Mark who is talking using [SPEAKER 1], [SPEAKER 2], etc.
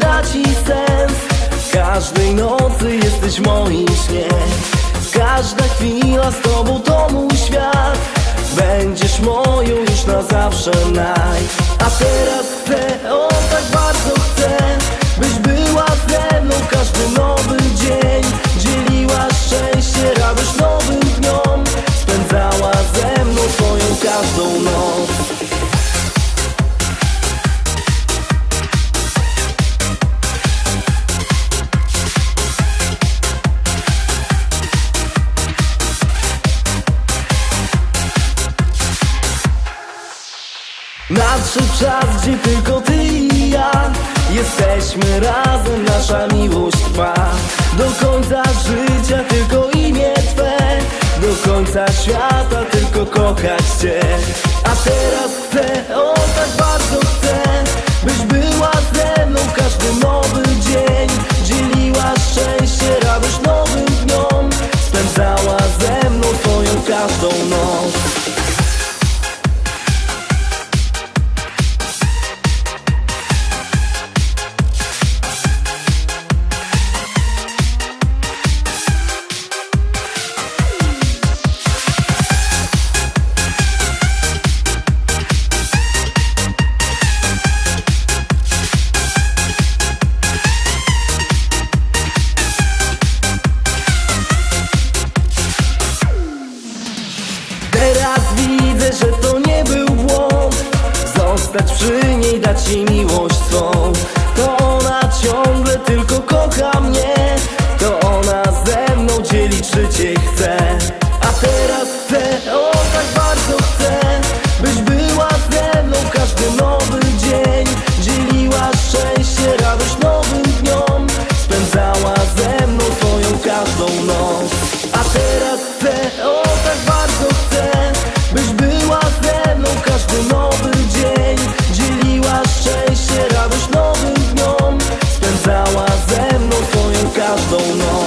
[SPEAKER 1] traci sens. Każdej nocy jesteś moim śnie. Każda chwila z tobą to mój świat. Będziesz moją już na zawsze naj. A teraz chcę, o tak bardzo chcę Byś była ze mną każdy nowy Nadszedł czas, gdzie tylko ty i ja Jesteśmy razem, nasza miłość trwa. Do końca życia tylko imię Twe Do końca świata tylko kochać Cię. A teraz wiedzę, że to nie był błąd. Zostać przy niej, dać jej miłość swą. To ona ciągle tylko kocha mnie. To ona ze mną dzielić życie chce. A teraz chcę, o tak bardzo chcę Byś była ze mną każdy nowy dzień. Dzieliła szczęście, radość nowym dniom. Spędzała ze mną twoją każdą noc. don't know.